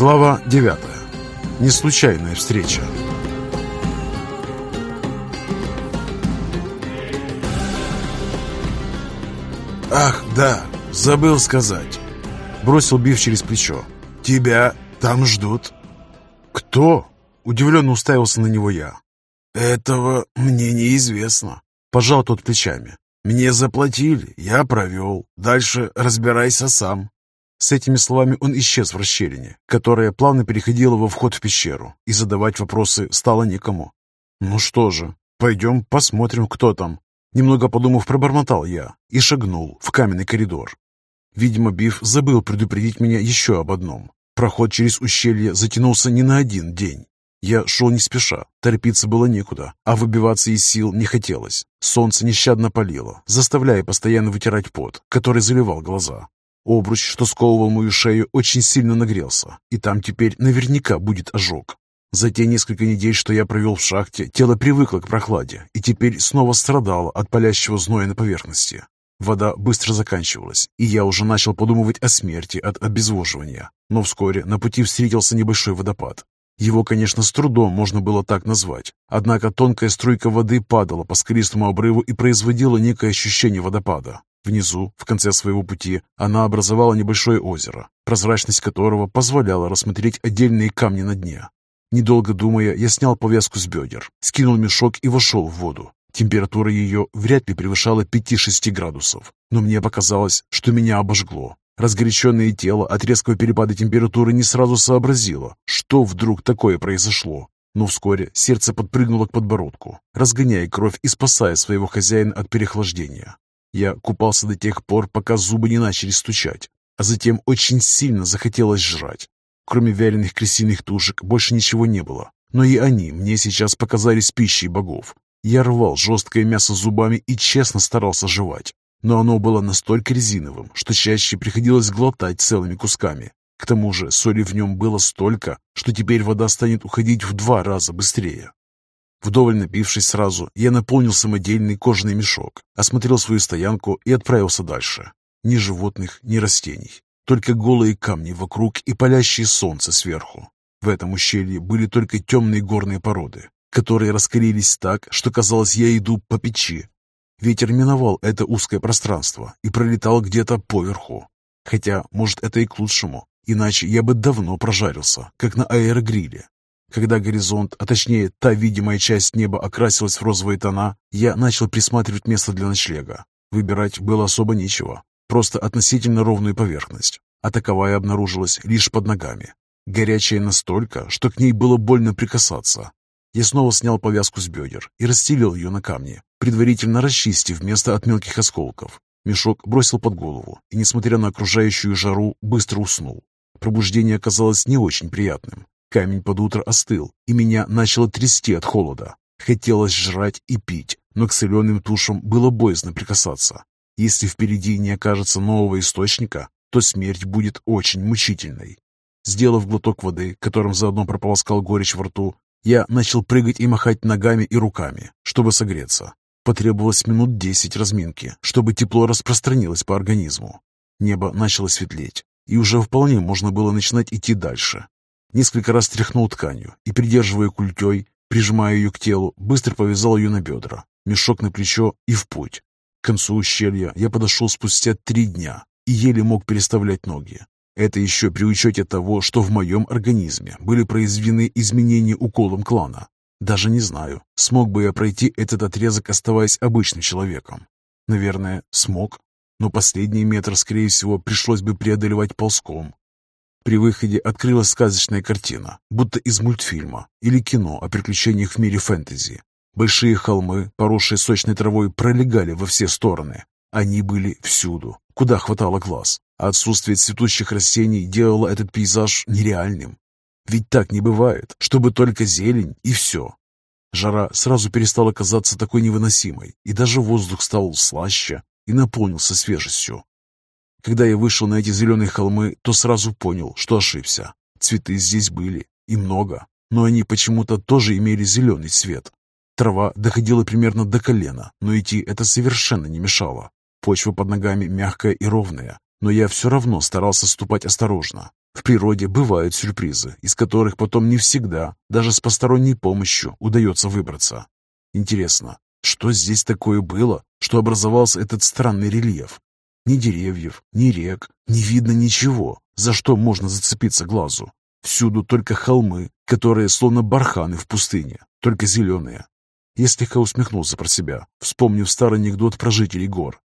Глава 9. Неслучайная встреча. «Ах, да, забыл сказать!» Бросил Биф через плечо. «Тебя там ждут». «Кто?» Удивленно уставился на него я. «Этого мне неизвестно», — пожал тот плечами. «Мне заплатили, я провел. Дальше разбирайся сам». С этими словами он исчез в расщелине, которая плавно переходила во вход в пещеру, и задавать вопросы стало никому. «Ну что же, пойдем посмотрим, кто там». Немного подумав, пробормотал я и шагнул в каменный коридор. Видимо, Биф забыл предупредить меня еще об одном. Проход через ущелье затянулся не на один день. Я шел не спеша, торопиться было некуда, а выбиваться из сил не хотелось. Солнце нещадно палило, заставляя постоянно вытирать пот, который заливал глаза. Обруч, что сковывал мою шею, очень сильно нагрелся, и там теперь наверняка будет ожог. За те несколько недель, что я провел в шахте, тело привыкло к прохладе и теперь снова страдало от палящего зноя на поверхности. Вода быстро заканчивалась, и я уже начал подумывать о смерти от обезвоживания. Но вскоре на пути встретился небольшой водопад. Его, конечно, с трудом можно было так назвать, однако тонкая струйка воды падала по скалистому обрыву и производила некое ощущение водопада. Внизу, в конце своего пути, она образовала небольшое озеро, прозрачность которого позволяла рассмотреть отдельные камни на дне. Недолго думая, я снял повязку с бедер, скинул мешок и вошел в воду. Температура ее вряд ли превышала 5-6 градусов, но мне показалось, что меня обожгло. Разгоряченное тело от резкого перепада температуры не сразу сообразило, что вдруг такое произошло. Но вскоре сердце подпрыгнуло к подбородку, разгоняя кровь и спасая своего хозяина от переохлаждения. Я купался до тех пор, пока зубы не начали стучать, а затем очень сильно захотелось жрать. Кроме вяленых крысиных тушек больше ничего не было, но и они мне сейчас показались пищей богов. Я рвал жесткое мясо зубами и честно старался жевать но оно было настолько резиновым, что чаще приходилось глотать целыми кусками. К тому же соли в нем было столько, что теперь вода станет уходить в два раза быстрее. Вдоволь напившись сразу, я наполнил самодельный кожаный мешок, осмотрел свою стоянку и отправился дальше. Ни животных, ни растений, только голые камни вокруг и палящее солнце сверху. В этом ущелье были только темные горные породы, которые раскалились так, что казалось, я иду по печи, Ветер миновал это узкое пространство и пролетал где-то поверху. Хотя, может, это и к лучшему, иначе я бы давно прожарился, как на аэрогриле. Когда горизонт, а точнее та видимая часть неба окрасилась в розовые тона, я начал присматривать место для ночлега. Выбирать было особо нечего, просто относительно ровную поверхность, а таковая обнаружилась лишь под ногами. Горячая настолько, что к ней было больно прикасаться. Я снова снял повязку с бедер и расстелил ее на камни, предварительно расчистив место от мелких осколков. Мешок бросил под голову и, несмотря на окружающую жару, быстро уснул. Пробуждение оказалось не очень приятным. Камень под утро остыл, и меня начало трясти от холода. Хотелось жрать и пить, но к соленым тушам было боязно прикасаться. Если впереди не окажется нового источника, то смерть будет очень мучительной. Сделав глоток воды, которым заодно прополоскал горечь во рту, я начал прыгать и махать ногами и руками, чтобы согреться. Потребовалось минут десять разминки, чтобы тепло распространилось по организму. Небо начало светлеть, и уже вполне можно было начинать идти дальше. Несколько раз тряхнул тканью и, придерживая культей, прижимая ее к телу, быстро повязал ее на бедра, мешок на плечо и в путь. К концу ущелья я подошел спустя три дня и еле мог переставлять ноги. Это еще при учете того, что в моем организме были произведены изменения уколом клана. Даже не знаю, смог бы я пройти этот отрезок, оставаясь обычным человеком. Наверное, смог, но последний метр, скорее всего, пришлось бы преодолевать ползком. При выходе открылась сказочная картина, будто из мультфильма или кино о приключениях в мире фэнтези. Большие холмы, поросшие сочной травой, пролегали во все стороны. Они были всюду, куда хватало глаз а отсутствие цветущих растений делало этот пейзаж нереальным. Ведь так не бывает, чтобы только зелень и все. Жара сразу перестала казаться такой невыносимой, и даже воздух стал слаще и наполнился свежестью. Когда я вышел на эти зеленые холмы, то сразу понял, что ошибся. Цветы здесь были, и много, но они почему-то тоже имели зеленый цвет. Трава доходила примерно до колена, но идти это совершенно не мешало. Почва под ногами мягкая и ровная, но я все равно старался ступать осторожно. В природе бывают сюрпризы, из которых потом не всегда, даже с посторонней помощью, удается выбраться. Интересно, что здесь такое было, что образовался этот странный рельеф? Ни деревьев, ни рек, не видно ничего, за что можно зацепиться глазу. Всюду только холмы, которые словно барханы в пустыне, только зеленые. Я слегка усмехнулся про себя, вспомнив старый анекдот про жителей гор.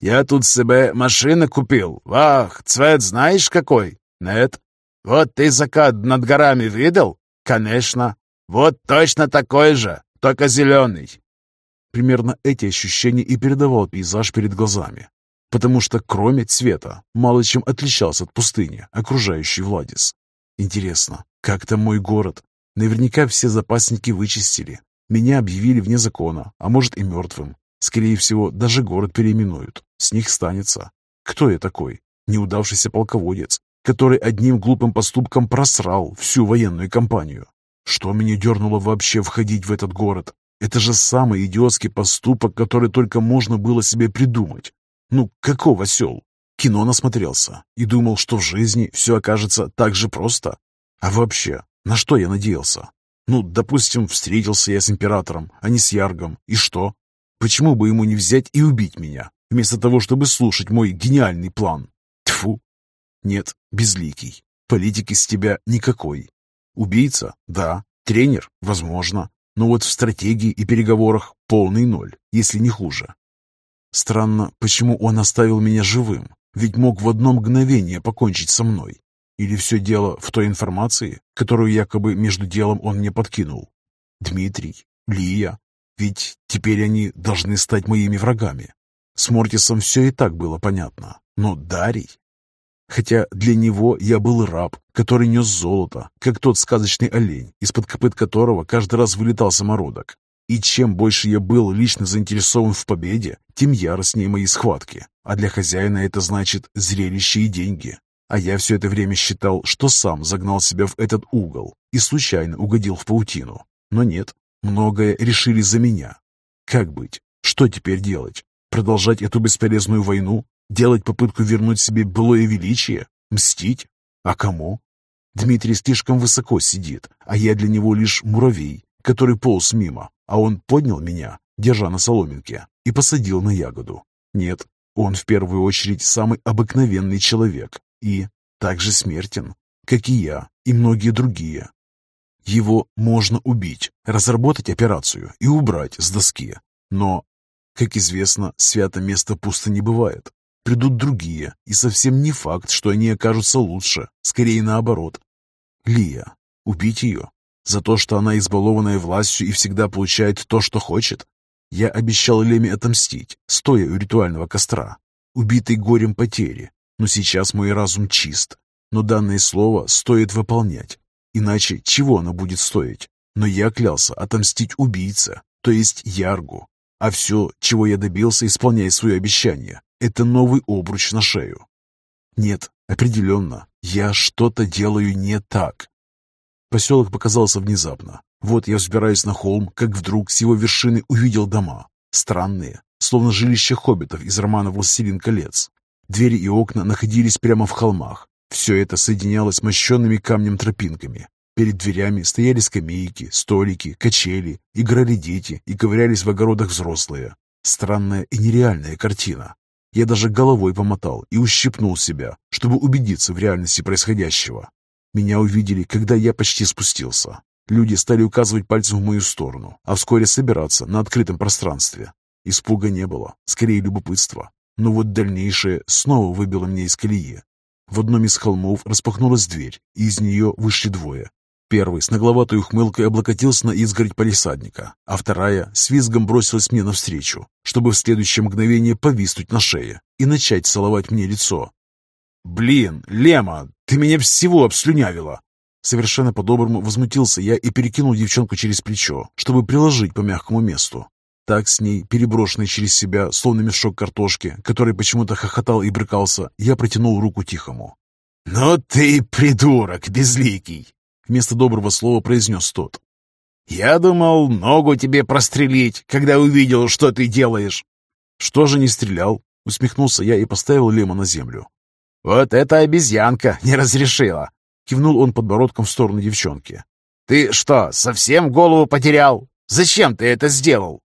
«Я тут себе машину купил. Вах, цвет знаешь какой? Нет? Вот ты закат над горами видел? Конечно. Вот точно такой же, только зеленый. Примерно эти ощущения и передавал пейзаж перед глазами, потому что кроме цвета мало чем отличался от пустыни, окружающей Владис. Интересно, как там мой город? Наверняка все запасники вычистили. Меня объявили вне закона, а может и мертвым. Скорее всего, даже город переименуют. С них станется. Кто я такой? Неудавшийся полководец, который одним глупым поступком просрал всю военную кампанию. Что меня дернуло вообще входить в этот город? Это же самый идиотский поступок, который только можно было себе придумать. Ну, каков осел? Кино насмотрелся и думал, что в жизни все окажется так же просто. А вообще, на что я надеялся? Ну, допустим, встретился я с императором, а не с Яргом. И что? Почему бы ему не взять и убить меня, вместо того, чтобы слушать мой гениальный план? Тьфу, нет, безликий. Политики с тебя никакой. Убийца? Да. Тренер? Возможно. Но вот в стратегии и переговорах полный ноль, если не хуже. Странно, почему он оставил меня живым, ведь мог в одно мгновение покончить со мной. Или все дело в той информации, которую якобы между делом он мне подкинул? Дмитрий, Лия, ведь теперь они должны стать моими врагами. С Мортисом все и так было понятно, но Дарий... Хотя для него я был раб, который нес золото, как тот сказочный олень, из-под копыт которого каждый раз вылетал самородок. И чем больше я был лично заинтересован в победе, тем яростнее мои схватки. А для хозяина это значит зрелище и деньги. А я все это время считал, что сам загнал себя в этот угол и случайно угодил в паутину. Но нет, многое решили за меня. Как быть? Что теперь делать? Продолжать эту бесполезную войну? Делать попытку вернуть себе былое величие? Мстить? А кому? Дмитрий слишком высоко сидит, а я для него лишь муравей, который полз мимо, а он поднял меня, держа на соломинке, и посадил на ягоду. Нет, он в первую очередь самый обыкновенный человек и также смертен, как и я и многие другие. Его можно убить, разработать операцию и убрать с доски. Но, как известно, свято место пусто не бывает. Придут другие, и совсем не факт, что они окажутся лучше, скорее наоборот. Лия. Убить ее? За то, что она избалованная властью и всегда получает то, что хочет? Я обещал Леме отомстить, стоя у ритуального костра, убитый горем потери. Но сейчас мой разум чист. Но данное слово стоит выполнять. Иначе чего оно будет стоить? Но я клялся отомстить убийце, то есть Яргу. А все, чего я добился, исполняя свое обещание, это новый обруч на шею. Нет, определенно, я что-то делаю не так. Поселок показался внезапно. Вот я взбираюсь на холм, как вдруг с его вершины увидел дома. Странные, словно жилища хоббитов из романа «Властелин колец». Двери и окна находились прямо в холмах. Все это соединялось мощенными камнем тропинками. Перед дверями стояли скамейки, столики, качели, играли дети и ковырялись в огородах взрослые. Странная и нереальная картина. Я даже головой помотал и ущипнул себя, чтобы убедиться в реальности происходящего. Меня увидели, когда я почти спустился. Люди стали указывать пальцем в мою сторону, а вскоре собираться на открытом пространстве. Испуга не было, скорее любопытство. Но вот дальнейшее снова выбило меня из колеи. В одном из холмов распахнулась дверь, и из нее вышли двое. Первый с нагловатой ухмылкой облокотился на изгородь палисадника, а вторая с визгом бросилась мне навстречу, чтобы в следующее мгновение повиснуть на шее и начать целовать мне лицо. «Блин, Лема, ты меня всего обслюнявила!» Совершенно по-доброму возмутился я и перекинул девчонку через плечо, чтобы приложить по мягкому месту. Так с ней, переброшенной через себя, словно мешок картошки, который почему-то хохотал и брыкался, я протянул руку Тихому. «Ну ты придурок, безликий!» Вместо доброго слова произнес тот. «Я думал, ногу тебе прострелить, когда увидел, что ты делаешь». «Что же не стрелял?» Усмехнулся я и поставил Лема на землю. «Вот эта обезьянка не разрешила!» Кивнул он подбородком в сторону девчонки. «Ты что, совсем голову потерял? Зачем ты это сделал?»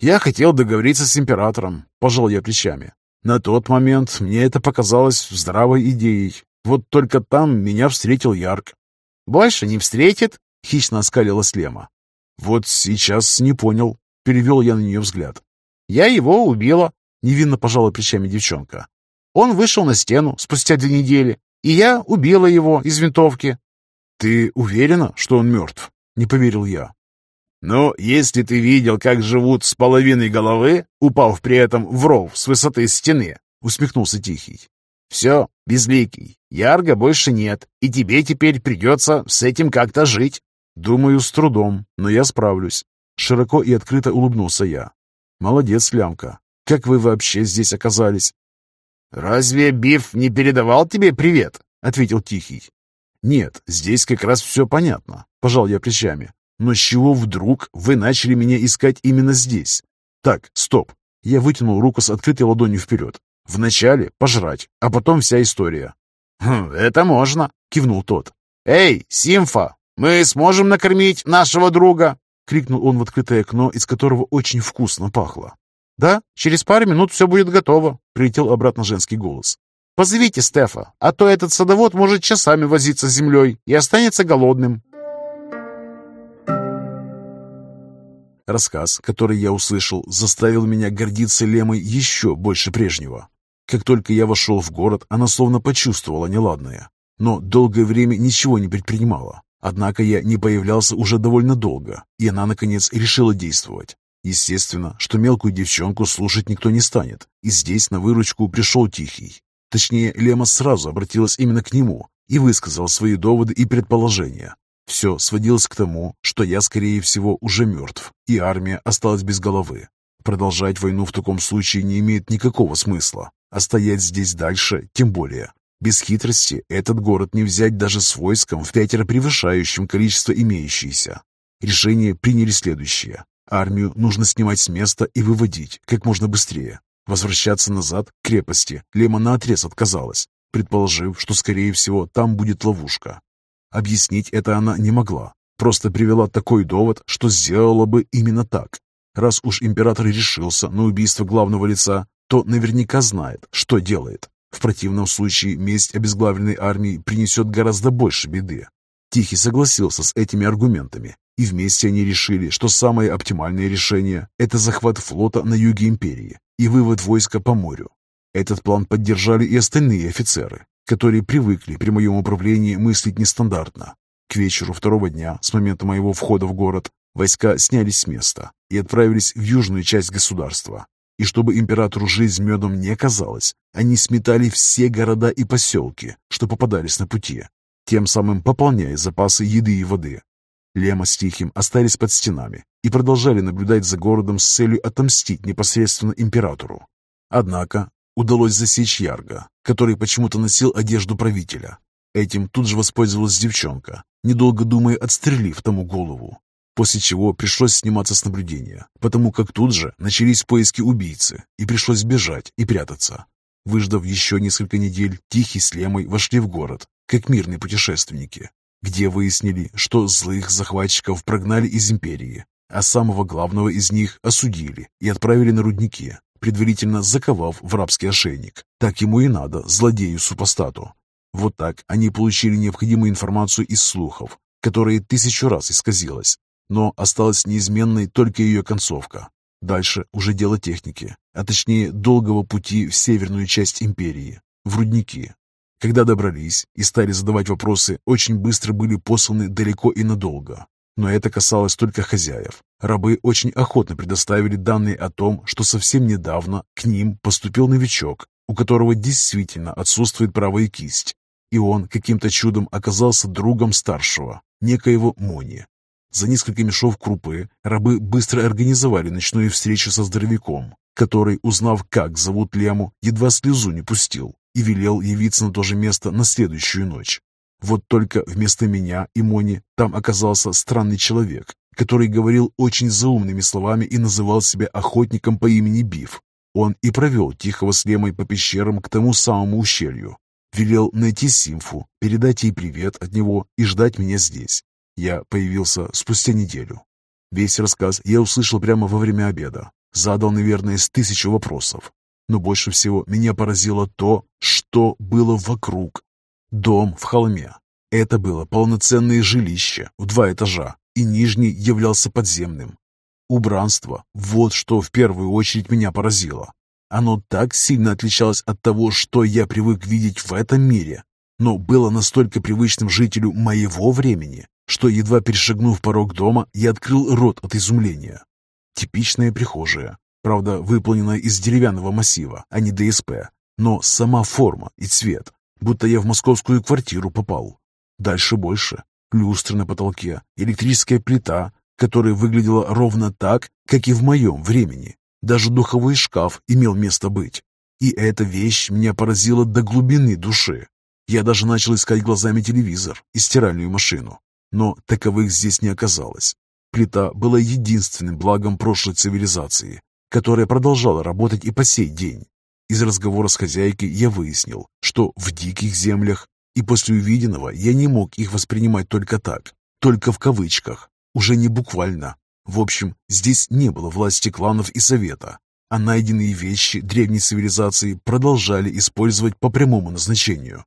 «Я хотел договориться с императором», — пожал я плечами. На тот момент мне это показалось здравой идеей. Вот только там меня встретил Ярк. «Больше не встретит?» — хищно оскалилась Лема. «Вот сейчас не понял», — перевел я на нее взгляд. «Я его убила», — невинно пожала плечами девчонка. «Он вышел на стену спустя две недели, и я убила его из винтовки». «Ты уверена, что он мертв?» — не поверил я. «Ну, если ты видел, как живут с половиной головы, упав при этом в ров с высоты стены», — усмехнулся Тихий. «Все, безликий, Ярга больше нет, и тебе теперь придется с этим как-то жить». «Думаю, с трудом, но я справлюсь». Широко и открыто улыбнулся я. «Молодец, Лямка. Как вы вообще здесь оказались?» «Разве Биф не передавал тебе привет?» — ответил Тихий. «Нет, здесь как раз все понятно», — пожал я плечами. Но с чего вдруг вы начали меня искать именно здесь? Так, стоп. Я вытянул руку с открытой ладонью вперед. Вначале пожрать, а потом вся история. «Хм, «Это можно», — кивнул тот. «Эй, Симфа, мы сможем накормить нашего друга?» — крикнул он в открытое окно, из которого очень вкусно пахло. «Да, через пару минут все будет готово», — прилетел обратно женский голос. «Позовите Стефа, а то этот садовод может часами возиться с землей и останется голодным». Рассказ, который я услышал, заставил меня гордиться Лемой еще больше прежнего. Как только я вошел в город, она словно почувствовала неладное. Но долгое время ничего не предпринимала. Однако я не появлялся уже довольно долго, и она, наконец, решила действовать. Естественно, что мелкую девчонку слушать никто не станет, и здесь на выручку пришел Тихий. Точнее, Лема сразу обратилась именно к нему и высказала свои доводы и предположения. Все сводилось к тому, что я, скорее всего, уже мертв, и армия осталась без головы. Продолжать войну в таком случае не имеет никакого смысла, а стоять здесь дальше тем более. Без хитрости этот город не взять даже с войском в пятеро превышающим количество имеющиеся. Решение приняли следующее. Армию нужно снимать с места и выводить как можно быстрее. Возвращаться назад к крепости Лема наотрез отказалась, предположив, что, скорее всего, там будет ловушка. Объяснить это она не могла, просто привела такой довод, что сделала бы именно так. Раз уж император решился на убийство главного лица, то наверняка знает, что делает. В противном случае месть обезглавленной армии принесет гораздо больше беды. Тихий согласился с этими аргументами, и вместе они решили, что самое оптимальное решение – это захват флота на юге империи и вывод войска по морю. Этот план поддержали и остальные офицеры, которые привыкли при моем управлении мыслить нестандартно. К вечеру второго дня, с момента моего входа в город, войска снялись с места и отправились в южную часть государства. И чтобы императору жизнь медом не казалось, они сметали все города и поселки, что попадались на пути, тем самым пополняя запасы еды и воды. Лема с Тихим остались под стенами и продолжали наблюдать за городом с целью отомстить непосредственно императору. Однако удалось засечь Ярга, который почему-то носил одежду правителя. Этим тут же воспользовалась девчонка, недолго думая, отстрелив тому голову. После чего пришлось сниматься с наблюдения, потому как тут же начались поиски убийцы, и пришлось бежать и прятаться. Выждав еще несколько недель, Тихий с Лемой вошли в город, как мирные путешественники, где выяснили, что злых захватчиков прогнали из империи, а самого главного из них осудили и отправили на рудники, предварительно заковав в рабский ошейник. Так ему и надо, злодею-супостату. Вот так они получили необходимую информацию из слухов, которая тысячу раз исказилась, но осталась неизменной только ее концовка. Дальше уже дело техники, а точнее долгого пути в северную часть империи, в рудники. Когда добрались и стали задавать вопросы, очень быстро были посланы далеко и надолго. Но это касалось только хозяев. Рабы очень охотно предоставили данные о том, что совсем недавно к ним поступил новичок, у которого действительно отсутствует правая кисть, и он каким-то чудом оказался другом старшего, некоего Мони. За несколько мешов крупы рабы быстро организовали ночную встречу со здоровяком, который, узнав, как зовут Лему, едва слезу не пустил и велел явиться на то же место на следующую ночь. Вот только вместо меня и Мони там оказался странный человек, который говорил очень заумными словами и называл себя охотником по имени Биф. Он и провел Тихого с Лемой по пещерам к тому самому ущелью. Велел найти Симфу, передать ей привет от него и ждать меня здесь. Я появился спустя неделю. Весь рассказ я услышал прямо во время обеда. Задал, наверное, с тысячу вопросов. Но больше всего меня поразило то, что было вокруг. Дом в холме. Это было полноценное жилище в два этажа, и нижний являлся подземным. Убранство – вот что в первую очередь меня поразило. Оно так сильно отличалось от того, что я привык видеть в этом мире, но было настолько привычным жителю моего времени, что, едва перешагнув порог дома, я открыл рот от изумления. Типичная прихожая, правда, выполненная из деревянного массива, а не ДСП, но сама форма и цвет, будто я в московскую квартиру попал. Дальше больше. Люстры на потолке, электрическая плита, которая выглядела ровно так, как и в моем времени. Даже духовой шкаф имел место быть. И эта вещь меня поразила до глубины души. Я даже начал искать глазами телевизор и стиральную машину. Но таковых здесь не оказалось. Плита была единственным благом прошлой цивилизации, которая продолжала работать и по сей день. Из разговора с хозяйкой я выяснил, что в диких землях, и после увиденного я не мог их воспринимать только так, только в кавычках, уже не буквально. В общем, здесь не было власти кланов и совета, а найденные вещи древней цивилизации продолжали использовать по прямому назначению.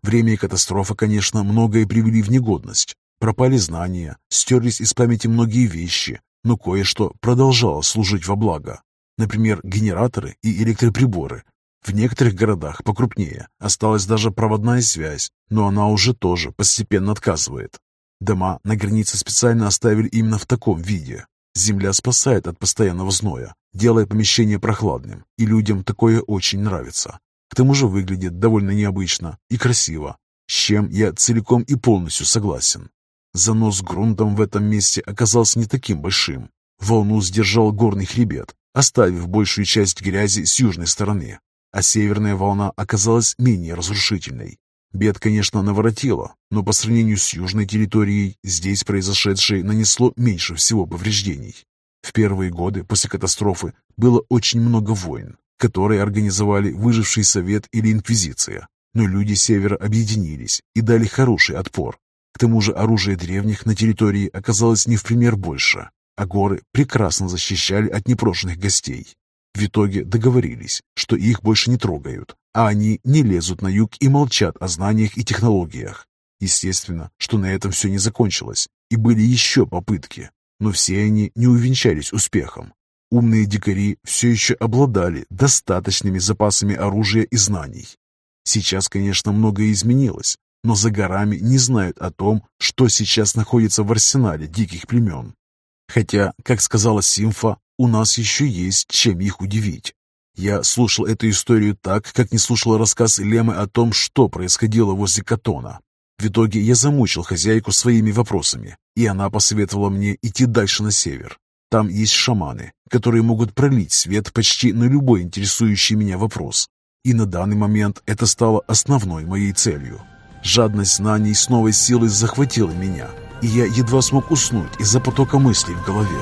Время и катастрофа, конечно, многое привели в негодность. Пропали знания, стерлись из памяти многие вещи, но кое-что продолжало служить во благо. Например, генераторы и электроприборы. В некоторых городах покрупнее осталась даже проводная связь, но она уже тоже постепенно отказывает. Дома на границе специально оставили именно в таком виде. Земля спасает от постоянного зноя, делая помещение прохладным, и людям такое очень нравится. К тому же выглядит довольно необычно и красиво, с чем я целиком и полностью согласен. Занос грунтом в этом месте оказался не таким большим. Волну сдержал горный хребет, оставив большую часть грязи с южной стороны, а северная волна оказалась менее разрушительной. Бед, конечно, наворотило, но по сравнению с южной территорией, здесь произошедшее нанесло меньше всего повреждений. В первые годы после катастрофы было очень много войн, которые организовали выживший совет или инквизиция, но люди севера объединились и дали хороший отпор. К тому же оружие древних на территории оказалось не в пример больше, а горы прекрасно защищали от непрошенных гостей. В итоге договорились, что их больше не трогают, а они не лезут на юг и молчат о знаниях и технологиях. Естественно, что на этом все не закончилось, и были еще попытки, но все они не увенчались успехом. Умные дикари все еще обладали достаточными запасами оружия и знаний. Сейчас, конечно, многое изменилось, но за горами не знают о том, что сейчас находится в арсенале диких племен. Хотя, как сказала Симфа, у нас еще есть чем их удивить. Я слушал эту историю так, как не слушал рассказ Лемы о том, что происходило возле Катона. В итоге я замучил хозяйку своими вопросами, и она посоветовала мне идти дальше на север. Там есть шаманы, которые могут пролить свет почти на любой интересующий меня вопрос. И на данный момент это стало основной моей целью. Жадность знаний с новой силой захватила меня, и я едва смог уснуть из-за потока мыслей в голове.